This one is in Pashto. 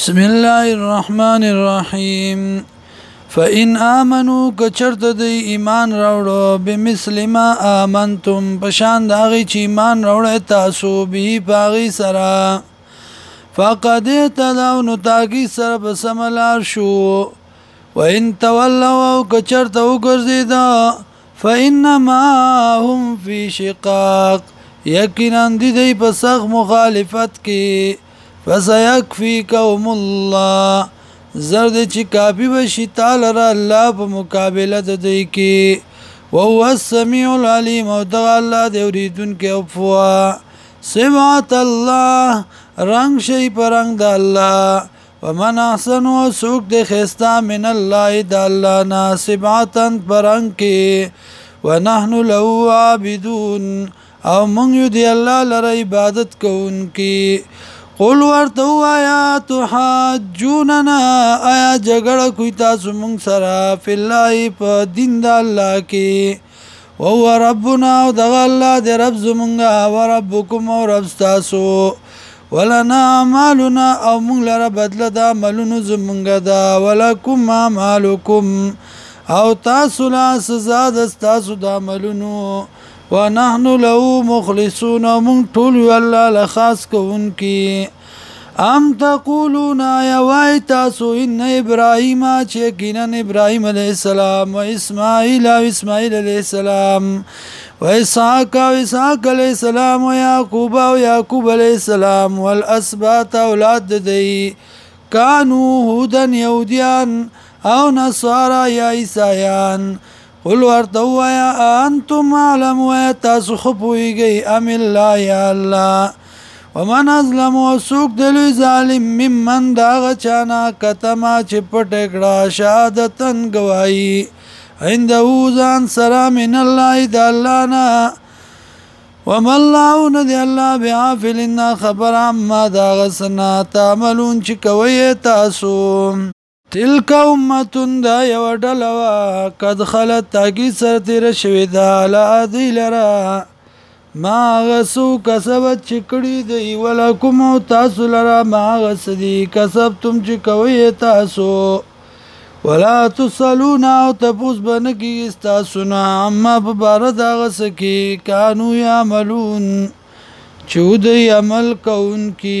بسم الله الرحمن الرحیم فإن آمنو کچرت د ایمان راوړو بمثل ما آمنتم پشان د هغه چې ایمان راوړی تاسو به باغی سره فقد تداو نو تاګي سره بسملار شو وإن تولوا کچرت وګرځیدا فإنما هم في شقاق یقینا د دې په سخت مخالفت کې فسيكفيكهم الله زرد چې کافي بشي تعالی را الله په مقابله د دوی کې وهو السميع العليم او دغه الله دی اوریدونکی او فوا سمات الله رنگ شي پرنګ د الله ومن احسن او سوق د خستا من الله د الله ناسباتن پرنګ کې ونحن له عابدون او مونږ دی الله لپاره عبادت کوونکي قل ورته وایا تحجوننا آیا جګړه کوي تاسو مونږ سره فلای په دین د الله کې او هو ربنا او د الله د رب زمونږه او ربکم او رب تاسو ولنا مالنا او مونږ لره بدله دا ملونو زمونږه دا ولکم مالکم او تاسو لا سزا د تاسو د ملونو ونحن له مخلصون من طول الله لخاص كونكي ام تقولون يا ويتاسو ان ابراهيم چكنن ابراهيم عليه السلام واسماعيل واسماعيل عليه السلام وإسحاق وإسحاق عليه السلام ويعقوب ويعقوب عليه السلام والأسباط أولاد دي كانوا هودا يهوديان أو نصارى يا عيسيان قل ورته وایا انتم علم و تاسو خو پويږي ام الله يا الله ومن ظلم وسوق دل ظالم ممن دا چانا کتما چپټکړه شهادتن گواہی عنده ځان سره من الله د الله نه وما الله ندي الله بعافلنا خبر عما دا غسنا تعملون چې کوي تاسو تلک امتون دا یو ډلوا قد خلت تاکی سر تیر شوی دا لادی لرا ما غسو کسب چکړی دی ولکم تاسو لرا ما غس دی کسب تم چې کوی تاسو ولا تسلون او تپوس بنکی تاسو نه اما په بار دا غس کی کانو یا عملون چود عمل کون کی